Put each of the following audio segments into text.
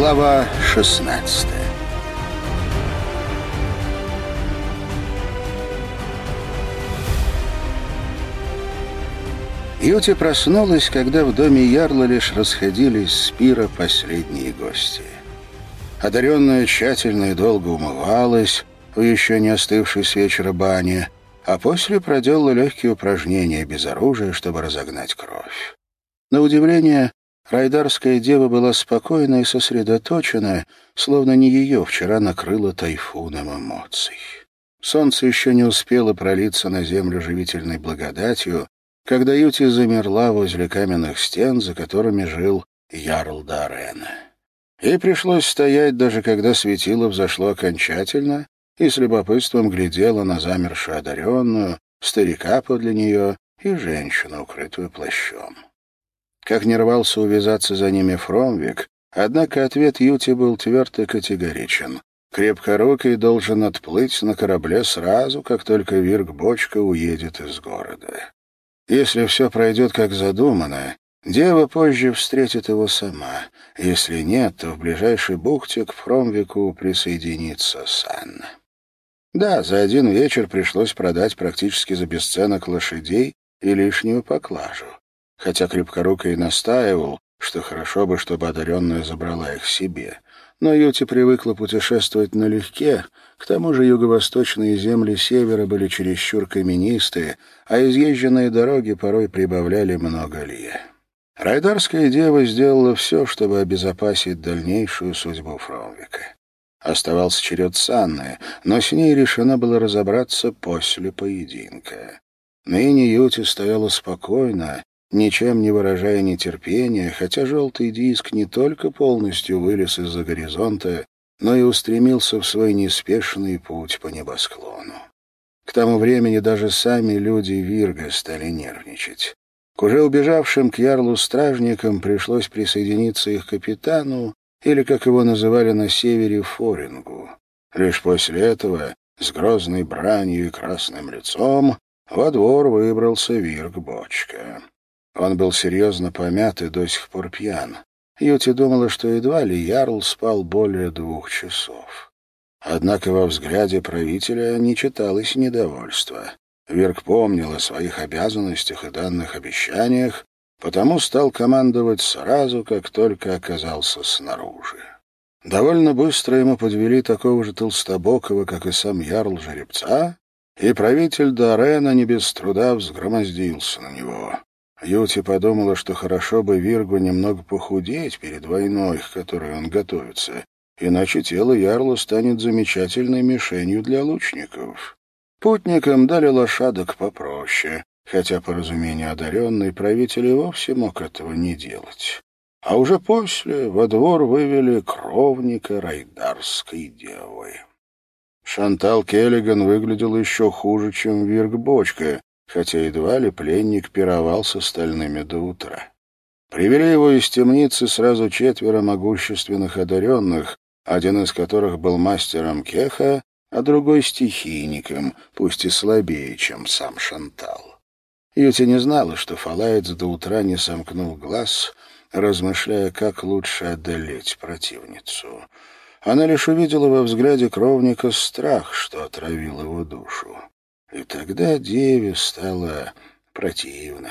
Глава 16 Юти проснулась, когда в доме Ярла лишь расходились с пира последние гости. Одаренная тщательно и долго умывалась в еще не остывшей с вечера бане, а после проделала легкие упражнения без оружия, чтобы разогнать кровь. На удивление, Райдарская дева была спокойна и сосредоточена, словно не ее вчера накрыло тайфуном эмоций. Солнце еще не успело пролиться на землю живительной благодатью, когда Юти замерла возле каменных стен, за которыми жил Ярл Дарена. Ей пришлось стоять, даже когда светило взошло окончательно, и с любопытством глядела на замершую одаренную, старика подле нее и женщину, укрытую плащом. Как не рвался увязаться за ними Фромвик, однако ответ Юти был тверд и категоричен. Крепкорукий должен отплыть на корабле сразу, как только Вирк-бочка уедет из города. Если все пройдет как задумано, дева позже встретит его сама. Если нет, то в ближайшей бухте к Фромвику присоединится Сан. Да, за один вечер пришлось продать практически за бесценок лошадей и лишнюю поклажу хотя крепкоруко и настаивал, что хорошо бы, чтобы одаренная забрала их себе. Но Юти привыкла путешествовать налегке, к тому же юго-восточные земли севера были чересчур каменистые, а изъезженные дороги порой прибавляли много лье. Райдарская дева сделала все, чтобы обезопасить дальнейшую судьбу Фромвика. Оставался черед Санны, но с ней решено было разобраться после поединка. Ныне Юти стояла спокойно, ничем не выражая нетерпения, хотя желтый диск не только полностью вылез из-за горизонта, но и устремился в свой неспешный путь по небосклону. К тому времени даже сами люди Вирга стали нервничать. К уже убежавшим к ярлу стражникам пришлось присоединиться их капитану, или, как его называли на севере, Форингу. Лишь после этого, с грозной бранью и красным лицом, во двор выбрался Вирг-бочка. Он был серьезно помят и до сих пор пьян. Юти думала, что едва ли Ярл спал более двух часов. Однако во взгляде правителя не читалось недовольства. Вирк помнил о своих обязанностях и данных обещаниях, потому стал командовать сразу, как только оказался снаружи. Довольно быстро ему подвели такого же толстобокого, как и сам Ярл Жеребца, и правитель Дорена не без труда взгромоздился на него. Юти подумала, что хорошо бы Виргу немного похудеть перед войной, к которой он готовится, иначе тело Ярла станет замечательной мишенью для лучников. Путникам дали лошадок попроще, хотя, по разумению одаренный, правитель и вовсе мог этого не делать. А уже после во двор вывели кровника райдарской девы. Шантал Келлиган выглядел еще хуже, чем Вирг Бочка, хотя едва ли пленник пировал с остальными до утра. Привели его из темницы сразу четверо могущественных одаренных, один из которых был мастером кеха, а другой — стихийником, пусть и слабее, чем сам Шантал. Юти не знала, что Фалаец до утра не сомкнул глаз, размышляя, как лучше одолеть противницу. Она лишь увидела во взгляде кровника страх, что отравил его душу. И тогда деве стало противно.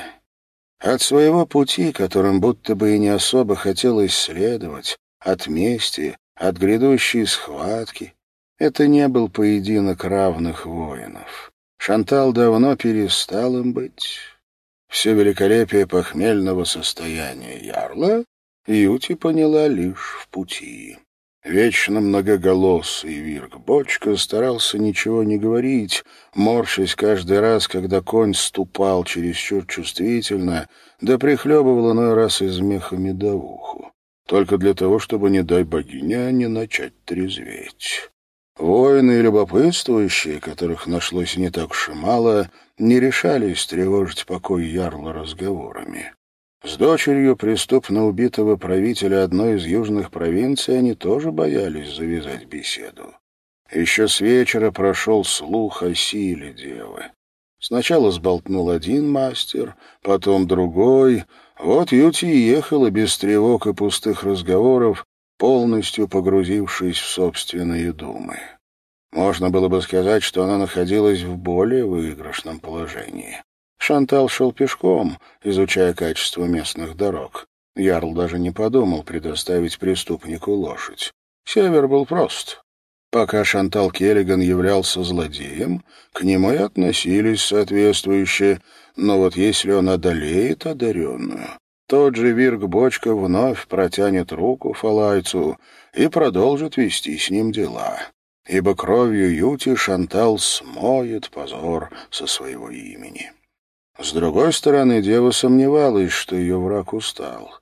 От своего пути, которым будто бы и не особо хотела исследовать, от мести, от грядущей схватки, это не был поединок равных воинов. Шантал давно перестал им быть. Все великолепие похмельного состояния ярла Юти поняла лишь в пути. Вечно многоголосый Вирк-бочка старался ничего не говорить, морщась каждый раз, когда конь ступал чересчур чувствительно, да прихлебывал иной раз из меха медовуху. Только для того, чтобы, не дай богиня, не начать трезветь. Воины и любопытствующие, которых нашлось не так уж и мало, не решались тревожить покой ярла разговорами. С дочерью преступно убитого правителя одной из южных провинций они тоже боялись завязать беседу. Еще с вечера прошел слух о силе девы. Сначала сболтнул один мастер, потом другой. Вот Юти ехала без тревог и пустых разговоров, полностью погрузившись в собственные думы. Можно было бы сказать, что она находилась в более выигрышном положении. Шантал шел пешком, изучая качество местных дорог. Ярл даже не подумал предоставить преступнику лошадь. Север был прост. Пока Шантал Келлиган являлся злодеем, к нему и относились соответствующие, но вот если он одолеет одаренную, тот же Вирк Бочка вновь протянет руку Фалайцу и продолжит вести с ним дела. Ибо кровью Юти Шантал смоет позор со своего имени. С другой стороны, дева сомневалась, что ее враг устал.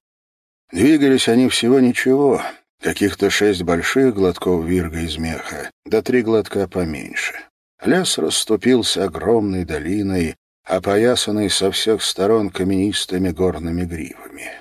Двигались они всего ничего, каких-то шесть больших глотков вирга из меха, да три глотка поменьше. Лес расступился огромной долиной, опоясанной со всех сторон каменистыми горными гривами.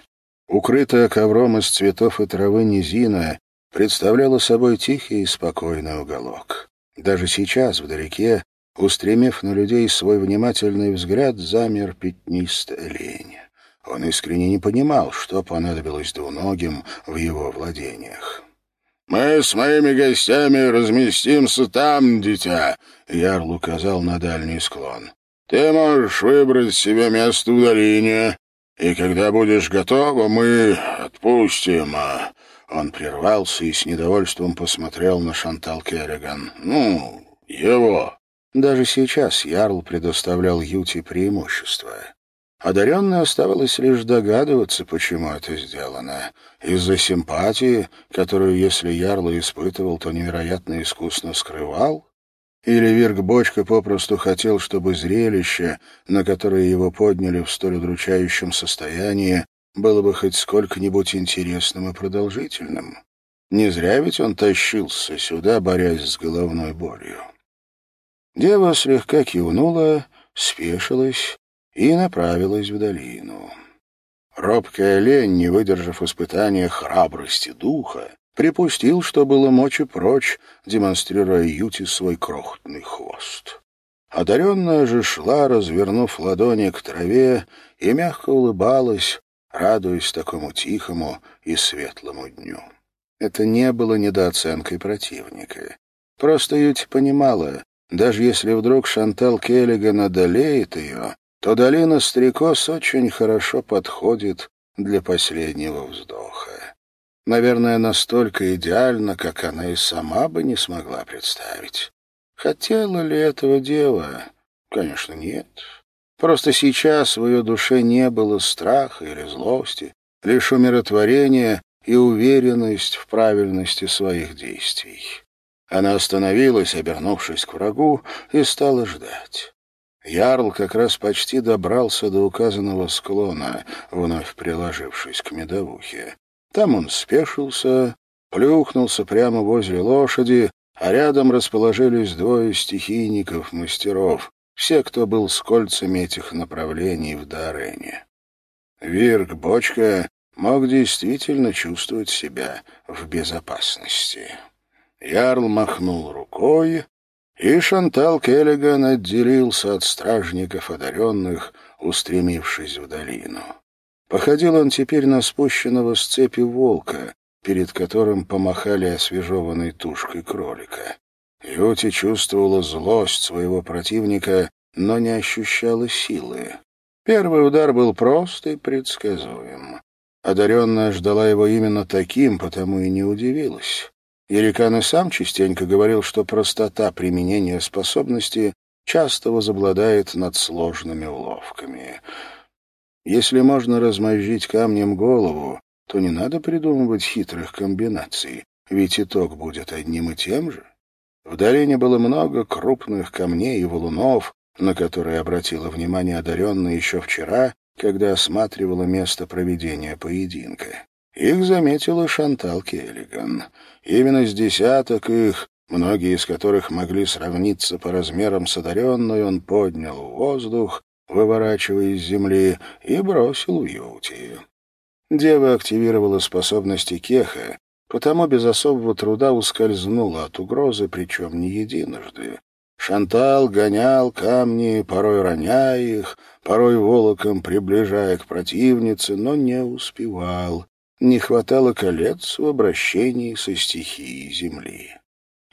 Укрытая ковром из цветов и травы низина представляла собой тихий и спокойный уголок. Даже сейчас, вдалеке, устремив на людей свой внимательный взгляд, замер пятнистый олень. Он искренне не понимал, что понадобилось двуногим в его владениях. «Мы с моими гостями разместимся там, дитя», — Ярл указал на дальний склон. «Ты можешь выбрать себе место в долине, и когда будешь готова, мы отпустим». А он прервался и с недовольством посмотрел на Шантал Керриган. «Ну, его». Даже сейчас Ярл предоставлял Юте преимущество. Одаренной оставалось лишь догадываться, почему это сделано. Из-за симпатии, которую, если Ярло испытывал, то невероятно искусно скрывал? Или Вирк Бочка попросту хотел, чтобы зрелище, на которое его подняли в столь удручающем состоянии, было бы хоть сколько-нибудь интересным и продолжительным? Не зря ведь он тащился сюда, борясь с головной болью. Дева слегка кивнула, спешилась и направилась в долину. Робкий олень, не выдержав испытания храбрости духа, припустил, что было мочи прочь, демонстрируя Юти свой крохотный хвост. Одаренная же шла, развернув ладони к траве, и мягко улыбалась, радуясь такому тихому и светлому дню. Это не было недооценкой противника. Просто Юти понимала, даже если вдруг Шантал Келлиган одолеет ее, то долина Стрекоз очень хорошо подходит для последнего вздоха. Наверное, настолько идеально, как она и сама бы не смогла представить. Хотела ли этого дева? Конечно, нет. Просто сейчас в ее душе не было страха или злости, лишь умиротворение и уверенность в правильности своих действий. Она остановилась, обернувшись к врагу, и стала ждать. Ярл как раз почти добрался до указанного склона, вновь приложившись к медовухе. Там он спешился, плюхнулся прямо возле лошади, а рядом расположились двое стихийников-мастеров, все, кто был с кольцами этих направлений в Дарене. Вирк Бочка мог действительно чувствовать себя в безопасности. Ярл махнул рукой, и Шантал Келлиган отделился от стражников одаренных, устремившись в долину. Походил он теперь на спущенного с цепи волка, перед которым помахали освежеванной тушкой кролика. Юти чувствовала злость своего противника, но не ощущала силы. Первый удар был прост и предсказуем. Одаренная ждала его именно таким, потому и не удивилась. Ерикан и сам частенько говорил, что простота применения способности часто возобладает над сложными уловками. Если можно размозжить камнем голову, то не надо придумывать хитрых комбинаций, ведь итог будет одним и тем же. В долине было много крупных камней и валунов, на которые обратила внимание одаренная еще вчера, когда осматривала место проведения поединка. Их заметила Шантал Келлиган. Именно с десяток их, многие из которых могли сравниться по размерам с одаренной, он поднял воздух, выворачивая из земли, и бросил в Юти. Дева активировала способности Кеха, потому без особого труда ускользнула от угрозы, причем не единожды. Шантал гонял камни, порой роняя их, порой волоком приближая к противнице, но не успевал. Не хватало колец в обращении со стихией земли.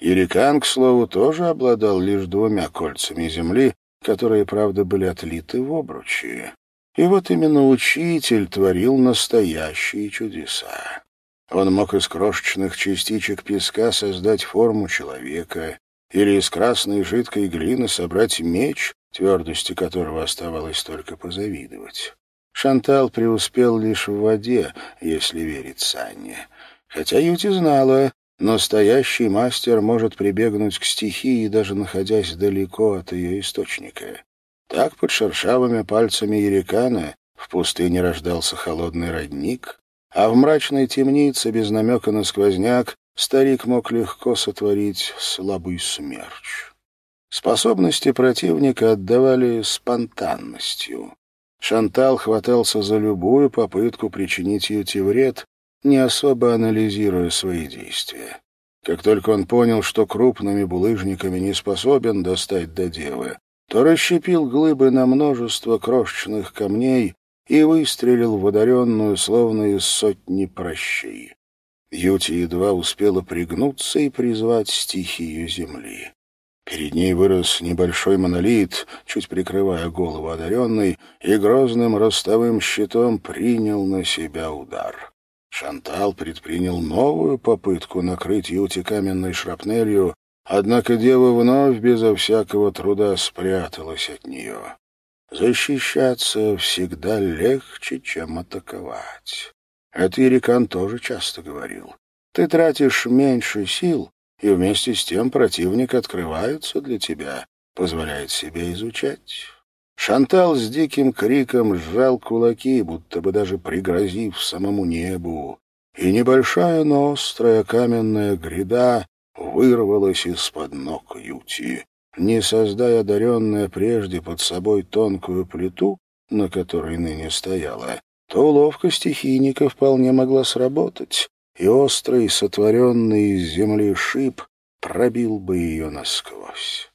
Ирикан, к слову, тоже обладал лишь двумя кольцами земли, которые, правда, были отлиты в обручи. И вот именно учитель творил настоящие чудеса. Он мог из крошечных частичек песка создать форму человека или из красной жидкой глины собрать меч, твердости которого оставалось только позавидовать. Шантал преуспел лишь в воде, если верить Санне. Хотя Юти знала, настоящий мастер может прибегнуть к стихии, даже находясь далеко от ее источника. Так под шершавыми пальцами Ерикана в пустыне рождался холодный родник, а в мрачной темнице без намека на сквозняк старик мог легко сотворить слабый смерч. Способности противника отдавали спонтанностью. Шантал хватался за любую попытку причинить Юти вред, не особо анализируя свои действия. Как только он понял, что крупными булыжниками не способен достать до девы, то расщепил глыбы на множество крошечных камней и выстрелил в одаренную, словно из сотни прощей. Юти едва успела пригнуться и призвать стихию земли. Перед ней вырос небольшой монолит, чуть прикрывая голову одаренной, и грозным ростовым щитом принял на себя удар. Шантал предпринял новую попытку накрыть Юти каменной шрапнелью, однако дева вновь безо всякого труда спряталась от нее. Защищаться всегда легче, чем атаковать. Это Ирикан тоже часто говорил. Ты тратишь меньше сил, и вместе с тем противник открывается для тебя, позволяет себе изучать. Шантал с диким криком сжал кулаки, будто бы даже пригрозив самому небу, и небольшая, но острая каменная гряда вырвалась из-под ног Юти не создая одаренная прежде под собой тонкую плиту, на которой ныне стояла, то уловка стихийника вполне могла сработать, и острый, сотворенный из земли шип пробил бы ее насквозь.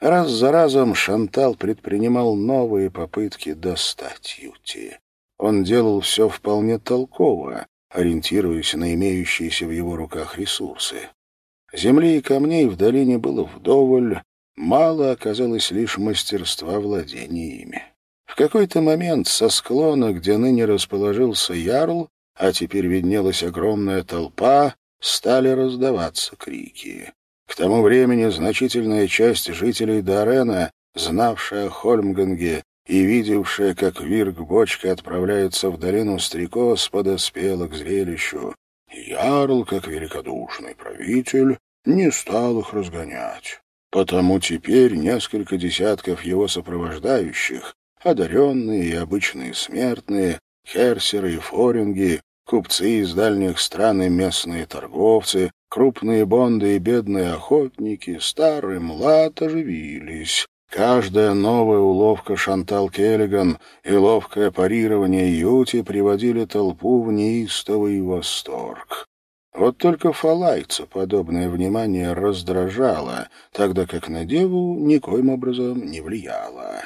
Раз за разом Шантал предпринимал новые попытки достать Юти. Он делал все вполне толково, ориентируясь на имеющиеся в его руках ресурсы. Земли и камней в долине было вдоволь, мало оказалось лишь мастерства владения ими. В какой-то момент со склона, где ныне расположился ярл, а теперь виднелась огромная толпа, стали раздаваться крики. К тому времени значительная часть жителей Дарена, знавшая о Хольмганге и видевшая, как Вирк-бочка отправляется в долину Стрекоз, подоспела к зрелищу. Ярл, как великодушный правитель, не стал их разгонять. Потому теперь несколько десятков его сопровождающих, одаренные и обычные смертные, херсеры и форинги, купцы из дальних стран и местные торговцы, крупные бонды и бедные охотники, старый млад оживились. Каждая новая уловка Шантал Келлиган и ловкое парирование Юти приводили толпу в неистовый восторг. Вот только фалайца подобное внимание раздражало, тогда как на деву никоим образом не влияло.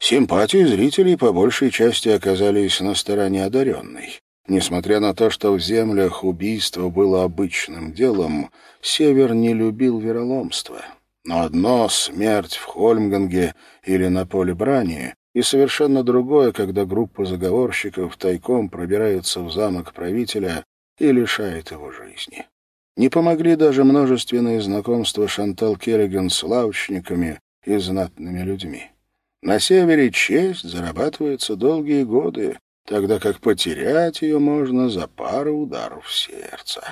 Симпатии зрителей по большей части оказались на стороне одаренной. Несмотря на то, что в землях убийство было обычным делом, Север не любил вероломства. Но одно — смерть в Хольмганге или на поле брани, и совершенно другое, когда группа заговорщиков тайком пробирается в замок правителя и лишает его жизни. Не помогли даже множественные знакомства Шантал Керриган с лавочниками и знатными людьми. На севере честь зарабатывается долгие годы, тогда как потерять ее можно за пару ударов в сердце.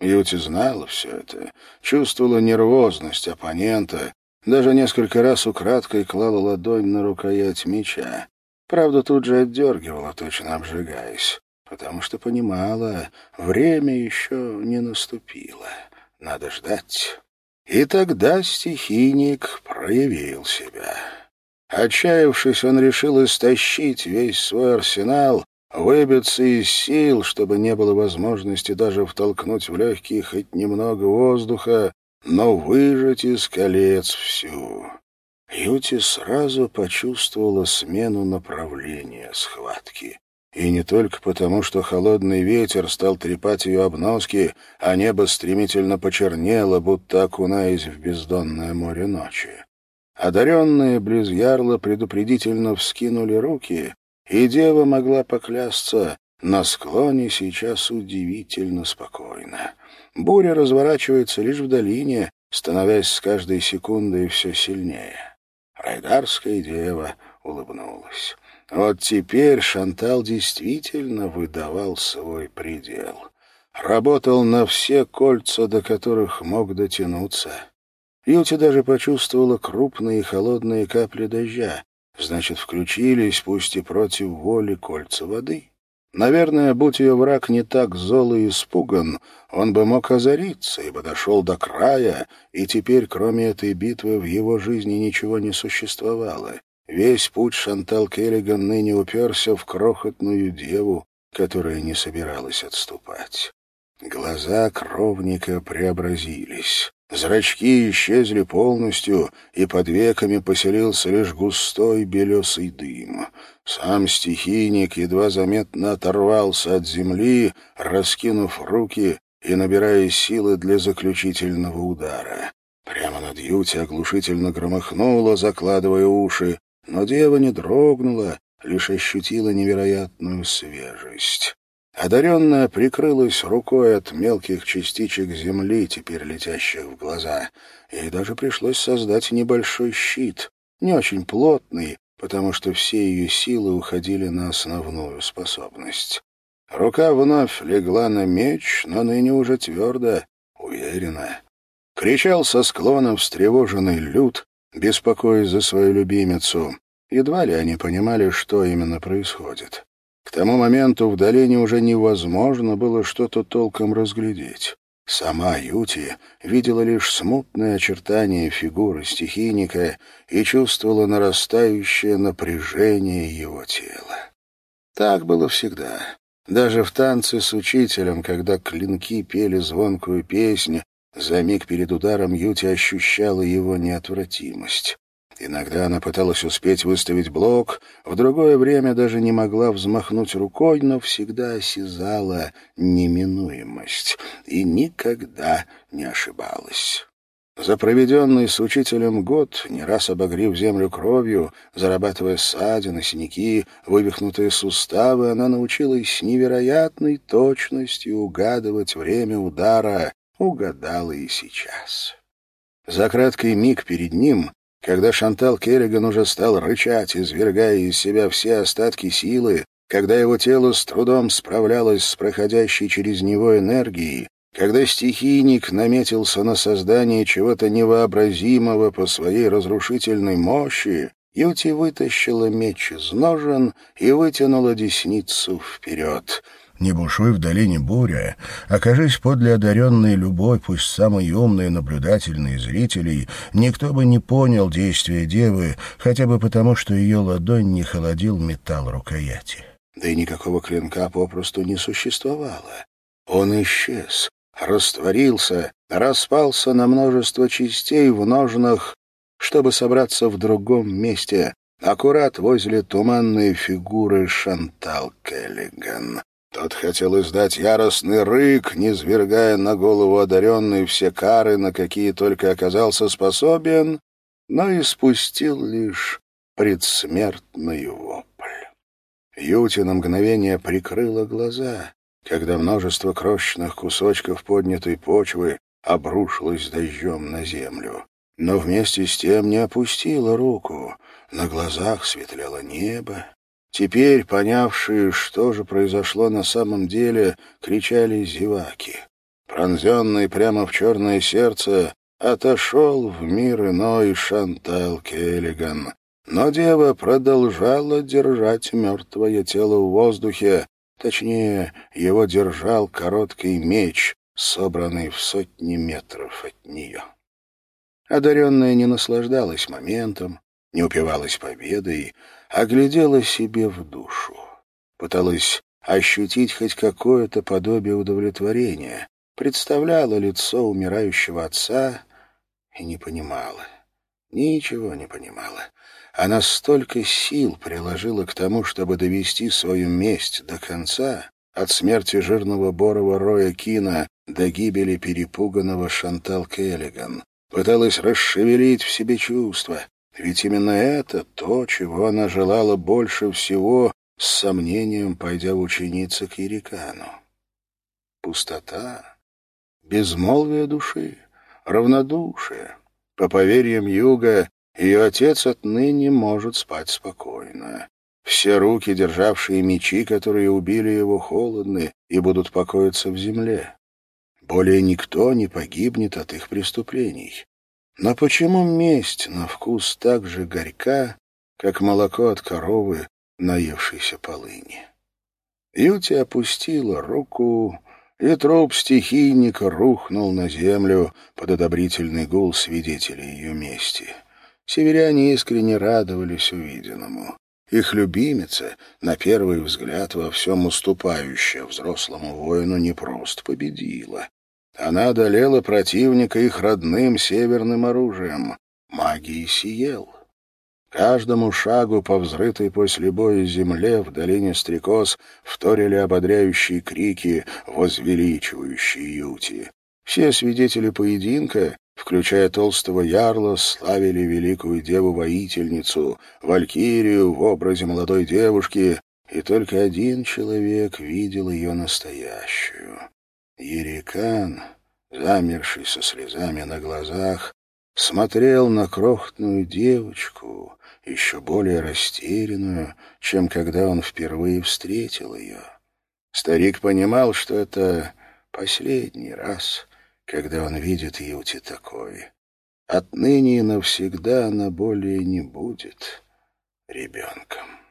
Юти знала все это, чувствовала нервозность оппонента, даже несколько раз украдкой клала ладонь на рукоять меча. Правда, тут же отдергивала, точно обжигаясь потому что понимала, время еще не наступило. Надо ждать. И тогда стихийник проявил себя. Отчаявшись, он решил истощить весь свой арсенал, выбиться из сил, чтобы не было возможности даже втолкнуть в легкие хоть немного воздуха, но выжать из колец всю. Юти сразу почувствовала смену направления схватки. И не только потому, что холодный ветер стал трепать ее обноски, а небо стремительно почернело, будто окунаясь в бездонное море ночи. Одаренные близ ярла предупредительно вскинули руки, и дева могла поклясться, на склоне сейчас удивительно спокойно. Буря разворачивается лишь в долине, становясь с каждой секундой все сильнее. Райдарская дева улыбнулась. Вот теперь Шантал действительно выдавал свой предел. Работал на все кольца, до которых мог дотянуться. Юти даже почувствовала крупные холодные капли дождя. Значит, включились, пусть и против воли, кольца воды. Наверное, будь ее враг не так зол и испуган, он бы мог озариться, ибо дошел до края, и теперь, кроме этой битвы, в его жизни ничего не существовало. Весь путь Шантал Келлиган ныне уперся в крохотную деву, которая не собиралась отступать. Глаза кровника преобразились. Зрачки исчезли полностью, и под веками поселился лишь густой белесый дым. Сам стихийник едва заметно оторвался от земли, раскинув руки и набирая силы для заключительного удара. Прямо над Юти оглушительно громыхнуло, закладывая уши, но дева не дрогнула, лишь ощутила невероятную свежесть. Одаренная прикрылась рукой от мелких частичек земли, теперь летящих в глаза. Ей даже пришлось создать небольшой щит, не очень плотный, потому что все ее силы уходили на основную способность. Рука вновь легла на меч, но ныне уже твердо, уверенно. Кричал со склона встревоженный люд, беспокоясь за свою любимицу. Едва ли они понимали, что именно происходит. Тому моменту в долине уже невозможно было что-то толком разглядеть. Сама Юти видела лишь смутные очертания фигуры стихийника и чувствовала нарастающее напряжение его тела. Так было всегда. Даже в танце с учителем, когда клинки пели звонкую песню, за миг перед ударом Юти ощущала его неотвратимость. Иногда она пыталась успеть выставить блок, в другое время даже не могла взмахнуть рукой, но всегда осязала неминуемость и никогда не ошибалась. За проведенный с учителем год, не раз обогрев землю кровью, зарабатывая ссадины, синяки, вывихнутые суставы, она научилась с невероятной точностью угадывать время удара, угадала и сейчас. За краткий миг перед ним когда Шантал Керриган уже стал рычать, извергая из себя все остатки силы, когда его тело с трудом справлялось с проходящей через него энергией, когда стихийник наметился на создание чего-то невообразимого по своей разрушительной мощи, Юти вытащила меч из ножен и вытянула десницу вперед — не бушуй в долине буря, окажись подле одаренной любой, пусть самой умной и наблюдательной зрителей, никто бы не понял действия девы, хотя бы потому, что ее ладонь не холодил металл рукояти. Да и никакого клинка попросту не существовало. Он исчез, растворился, распался на множество частей в ножнах, чтобы собраться в другом месте, аккурат возле туманной фигуры Шантал Келлиган. Тот хотел издать яростный рык, низвергая на голову одаренной все кары, на какие только оказался способен, но испустил лишь предсмертный вопль. Юти на мгновение прикрыла глаза, когда множество крошечных кусочков поднятой почвы обрушилось дождем на землю. Но вместе с тем не опустила руку. На глазах светлело небо, Теперь, понявшие, что же произошло на самом деле, кричали зеваки. Пронзенный прямо в черное сердце, отошел в мир иной Шантал Келлиган. Но дева продолжала держать мертвое тело в воздухе, точнее, его держал короткий меч, собранный в сотни метров от нее. Одаренная не наслаждалась моментом, не упивалась победой, а глядела себе в душу. Пыталась ощутить хоть какое-то подобие удовлетворения, представляла лицо умирающего отца и не понимала. ничего не понимала. Она столько сил приложила к тому, чтобы довести свою месть до конца, от смерти жирного Борова Роя Кина до гибели перепуганного Шантал Келлиган. Пыталась расшевелить в себе чувства, ведь именно это то, чего она желала больше всего, с сомнением пойдя в ученицы к Ерикану. Пустота, безмолвие души, равнодушие. По поверьям Юга, ее отец отныне может спать спокойно. Все руки, державшие мечи, которые убили его, холодны и будут покоиться в земле. Более никто не погибнет от их преступлений. Но почему месть на вкус так же горька, как молоко от коровы, наевшейся полыни? Юти опустила руку, и труп стихийника рухнул на землю под одобрительный гул свидетелей ее мести. Северяне искренне радовались увиденному. Их любимица, на первый взгляд во всем уступающая взрослому воину, не просто победила. Она одолела противника их родным северным оружием — магией Сиел. Каждому шагу по взрытой после боя земле в долине Стрекоз вторили ободряющие крики, возвеличивающие Юти. Все свидетели поединка включая толстого ярла, славили великую деву-воительницу, валькирию в образе молодой девушки, и только один человек видел ее настоящую. Ерикан, замерший со слезами на глазах, смотрел на крохотную девочку, еще более растерянную, чем когда он впервые встретил ее. Старик понимал, что это последний раз — когда он видит Юти такой. Отныне и навсегда она более не будет ребенком.